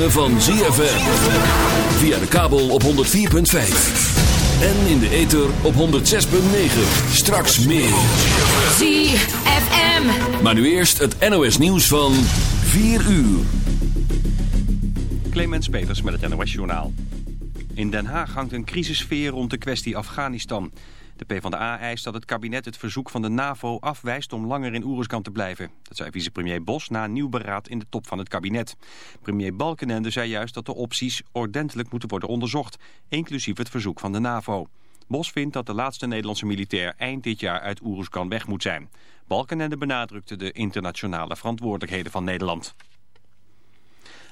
Ritme van ZFM. Via de kabel op 104.5. En in de ether op 106.9. Straks meer. ZFM. Maar nu eerst het NOS nieuws van 4 uur. Clemens Peters met het NOS Journaal. In Den Haag hangt een crisissfeer rond de kwestie Afghanistan. De PvdA eist dat het kabinet het verzoek van de NAVO afwijst om langer in Oeruzkan te blijven. Dat zei vicepremier Bos na een nieuw beraad in de top van het kabinet. Premier Balkenende zei juist dat de opties ordentelijk moeten worden onderzocht, inclusief het verzoek van de NAVO. Bos vindt dat de laatste Nederlandse militair eind dit jaar uit Oeruzkan weg moet zijn. Balkenende benadrukte de internationale verantwoordelijkheden van Nederland.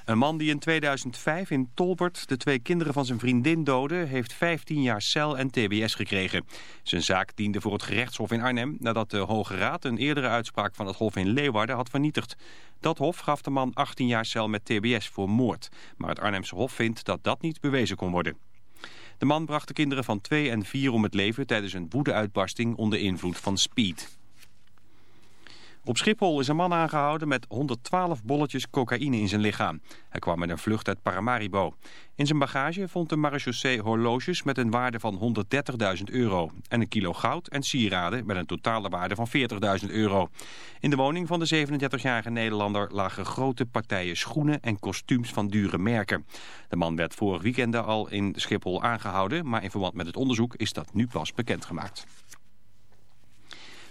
Een man die in 2005 in Tolbert de twee kinderen van zijn vriendin doodde... heeft 15 jaar cel en tbs gekregen. Zijn zaak diende voor het gerechtshof in Arnhem... nadat de Hoge Raad een eerdere uitspraak van het hof in Leeuwarden had vernietigd. Dat hof gaf de man 18 jaar cel met tbs voor moord. Maar het Arnhemse hof vindt dat dat niet bewezen kon worden. De man bracht de kinderen van 2 en 4 om het leven... tijdens een woedeuitbarsting onder invloed van speed. Op Schiphol is een man aangehouden met 112 bolletjes cocaïne in zijn lichaam. Hij kwam met een vlucht uit Paramaribo. In zijn bagage vond de marechaussee horloges met een waarde van 130.000 euro. En een kilo goud en sieraden met een totale waarde van 40.000 euro. In de woning van de 37-jarige Nederlander lagen grote partijen schoenen en kostuums van dure merken. De man werd vorig weekend al in Schiphol aangehouden, maar in verband met het onderzoek is dat nu pas bekendgemaakt.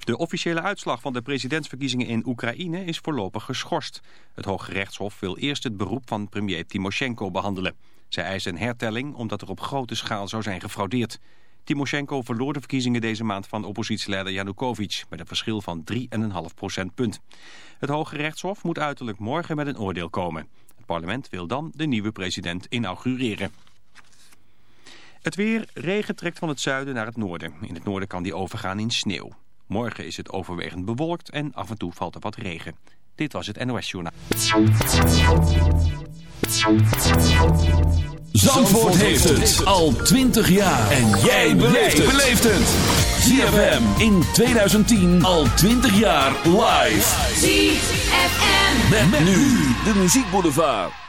De officiële uitslag van de presidentsverkiezingen in Oekraïne is voorlopig geschorst. Het Hoge Rechtshof wil eerst het beroep van premier Timoshenko behandelen. Zij eisen een hertelling omdat er op grote schaal zou zijn gefraudeerd. Timoshenko verloor de verkiezingen deze maand van oppositieleider Yanukovych... met een verschil van 3,5 procentpunt. Het Hoge Rechtshof moet uiterlijk morgen met een oordeel komen. Het parlement wil dan de nieuwe president inaugureren. Het weer, regen trekt van het zuiden naar het noorden. In het noorden kan die overgaan in sneeuw. Morgen is het overwegend bewolkt en af en toe valt er wat regen. Dit was het NOS Journaal. Zandvoort heeft het al 20 jaar. En jij beleeft het. ZFM in 2010 al 20 jaar live. ZFM. Met, nu de muziekboulevard.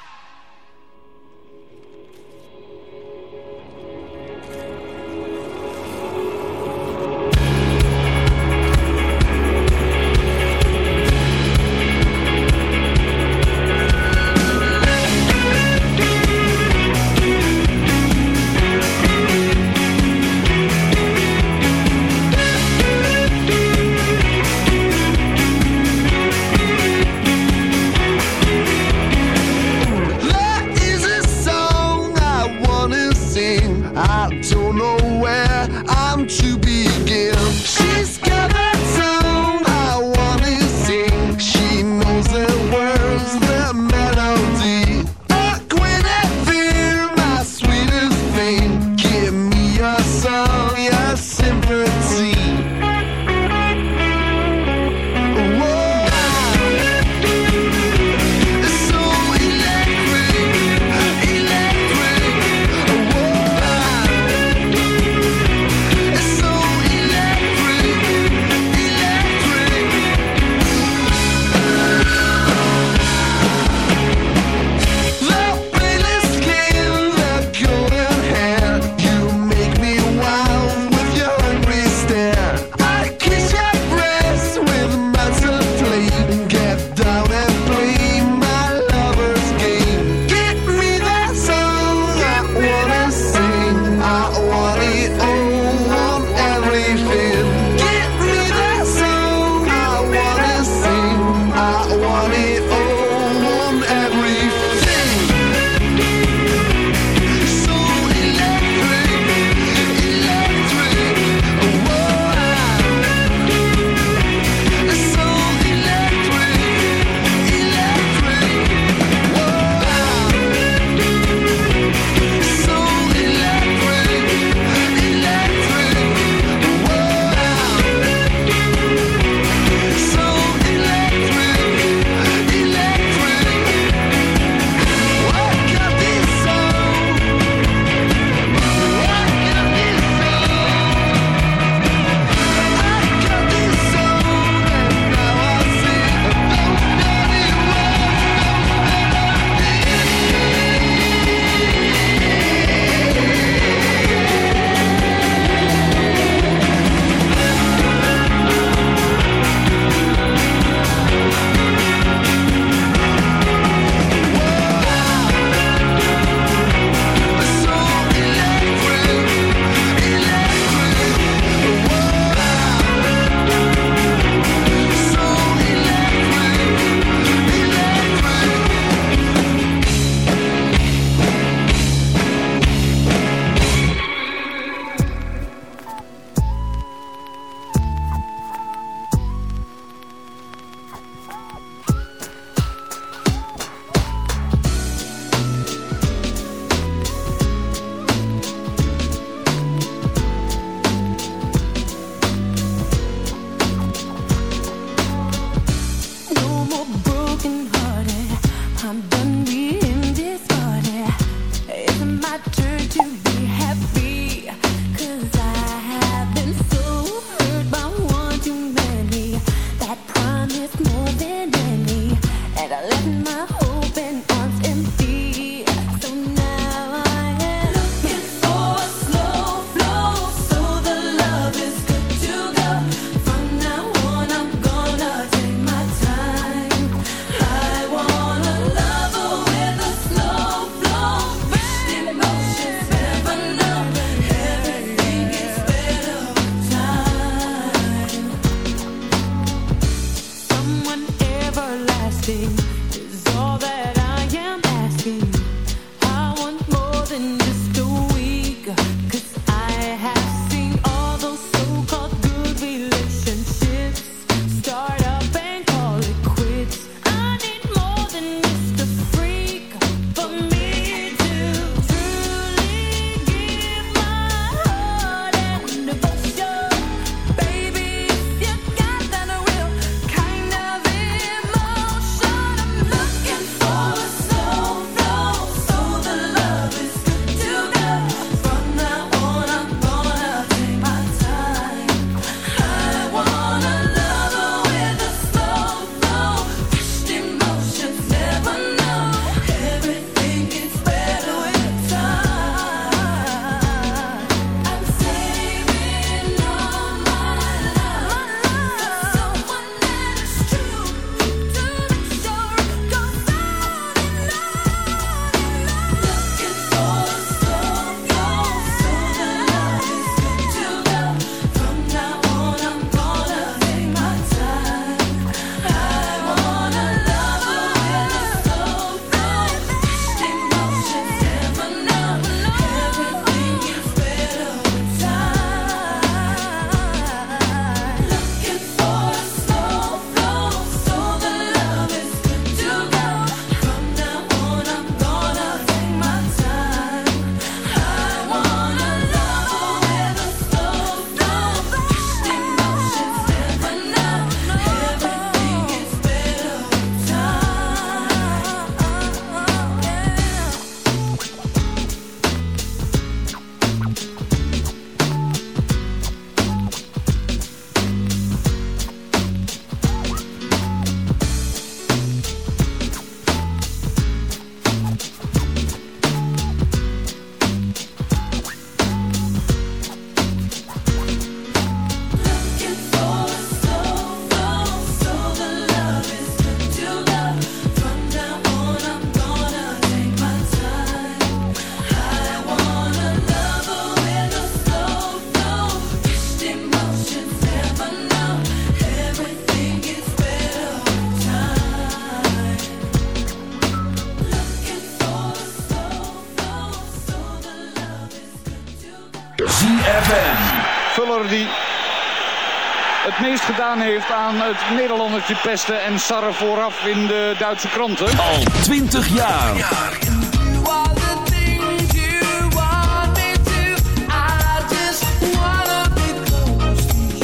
Heeft aan het Nederlandertje pesten en sarren vooraf in de Duitse kranten. Al 20 jaar.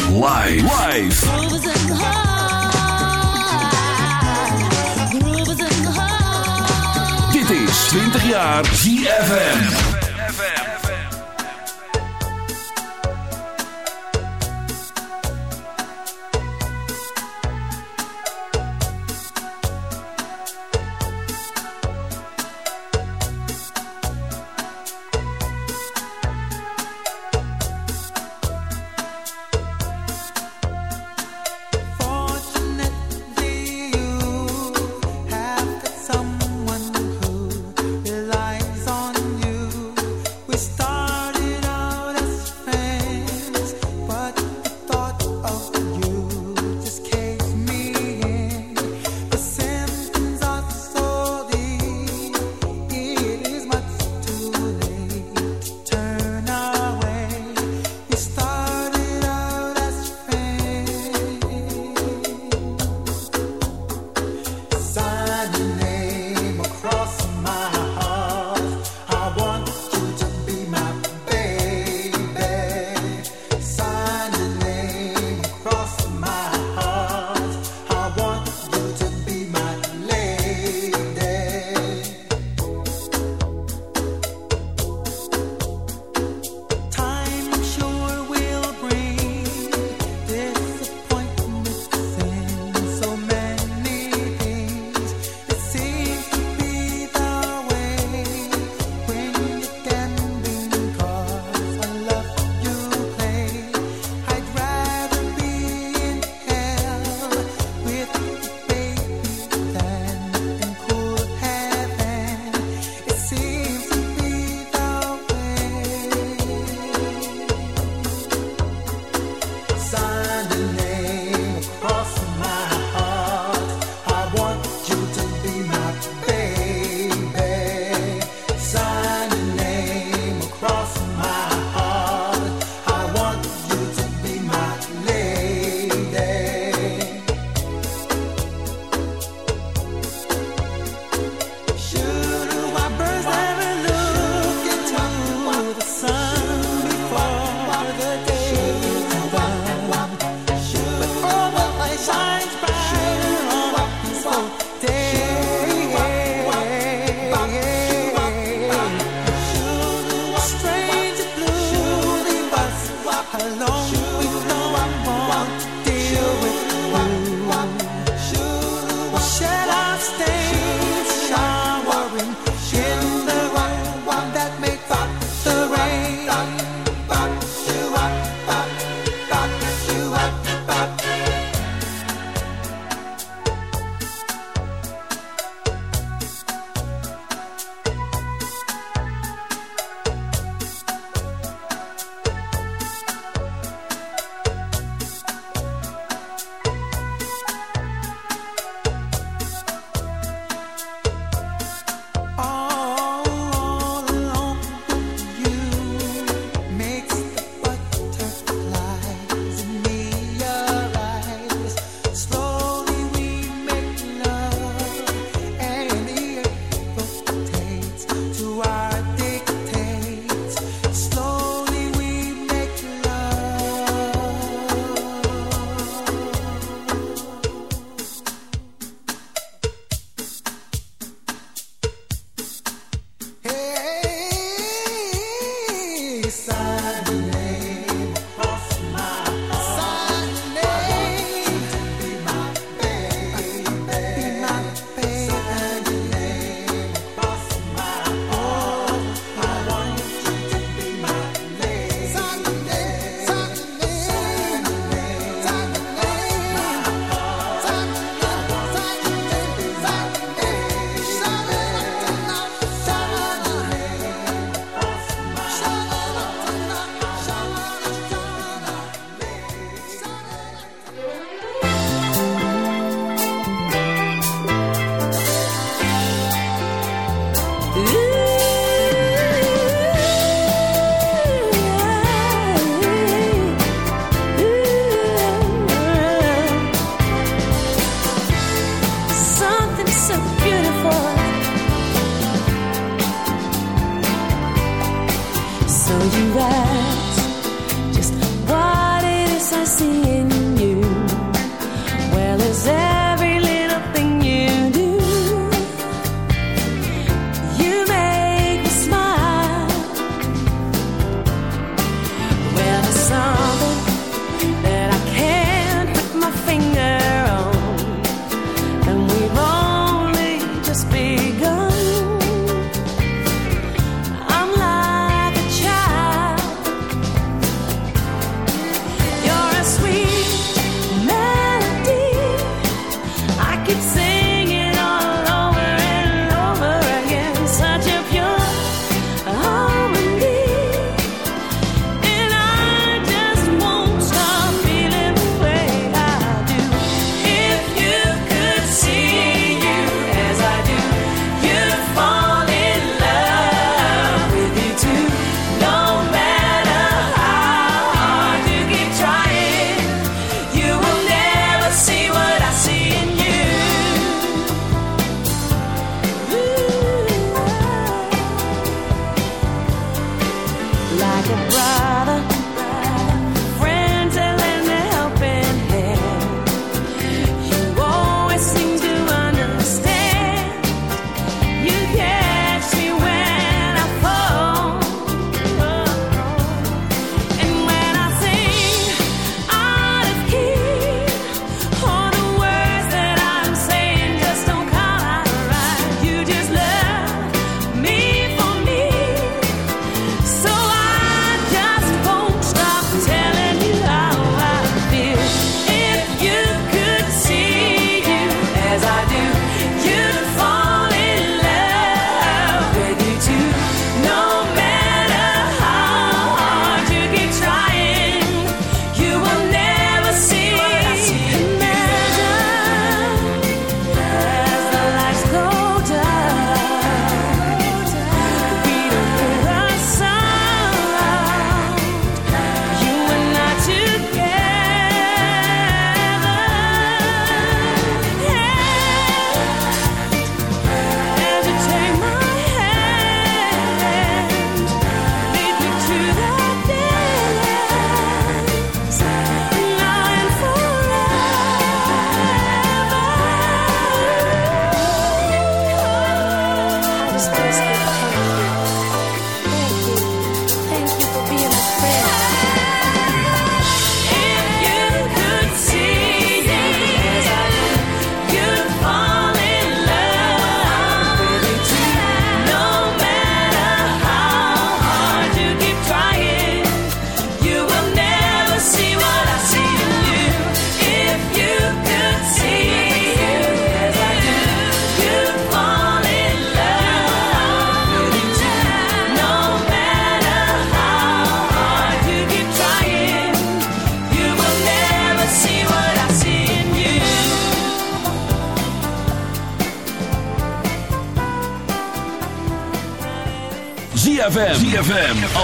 Live. Live. Dit is 20 jaar.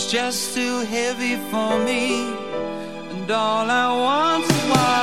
was just too heavy for me, and all I want was.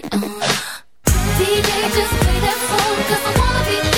DJ, just play that phone, cause I wanna be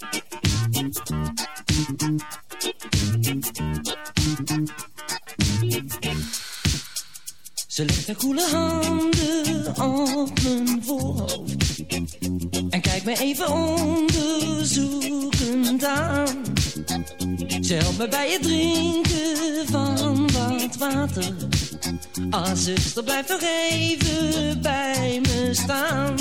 Ze legt haar koele handen op mijn voorhoofd. En kijkt me even onderzoekend aan. Ze helpt me bij het drinken van wat water. Ah, zuster, blijf nog even bij me staan.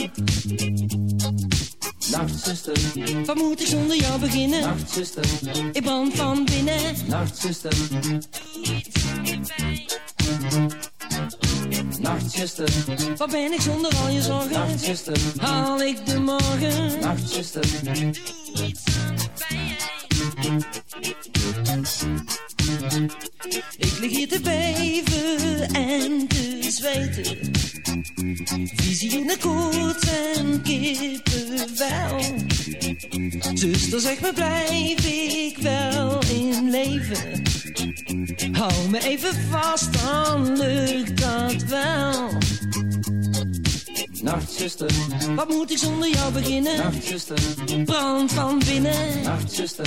Nacht, zuster. Wat moet ik zonder jou beginnen? Nacht, zuster. Ik brand van binnen. Nacht, zuster. Doe iets aan pijn. Nachtzuster, Wat ben ik zonder al je zorgen? nachtzuster, Haal ik de morgen? nachtzuster. Ik lig hier te beven en te zweten. Visie in de koorts en kippenvel. Zuster, zeg me, blijf ik wel in leven? Hou me even vast, dan lukt dat wel. Nachtzuster, Wat moet ik zonder jou beginnen? nachtzuster, Brand van binnen. nachtzuster.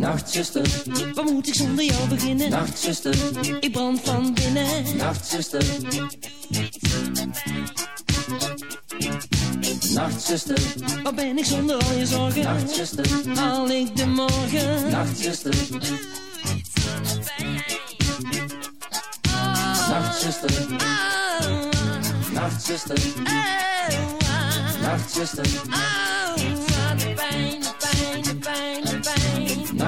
Nachtzuster, Wat moet ik zonder jou beginnen? nachtzuster, Ik brand van binnen. nachtzuster. Nachtzuster, Wat ben ik zonder al je zorgen? nachtzuster, Haal ik de morgen? nachtzuster. Nachtzuster, nachtzuster, nachtzuster,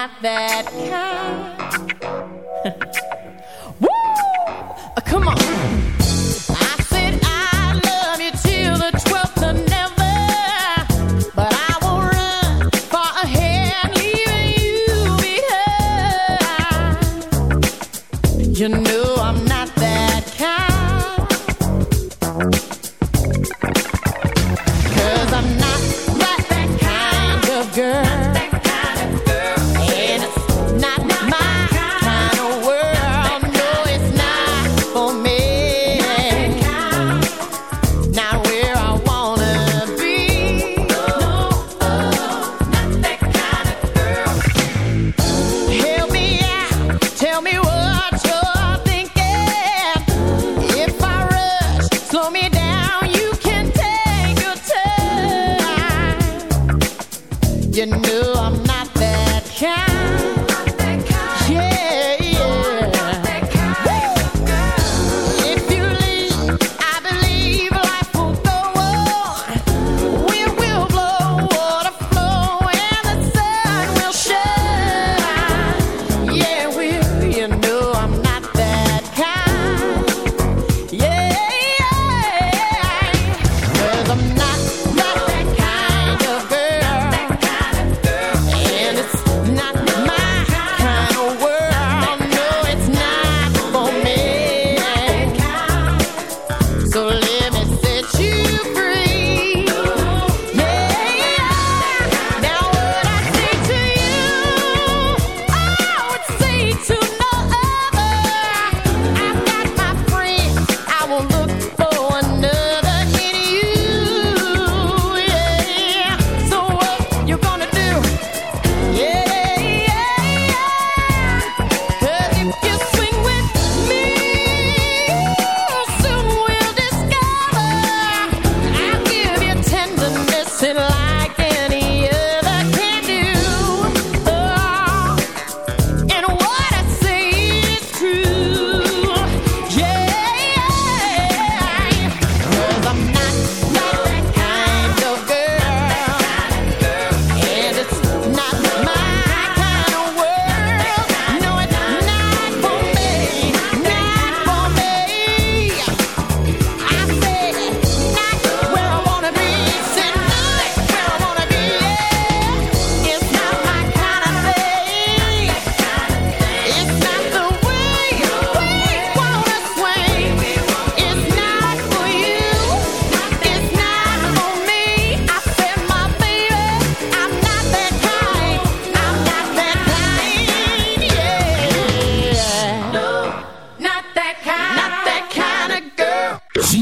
not that kind.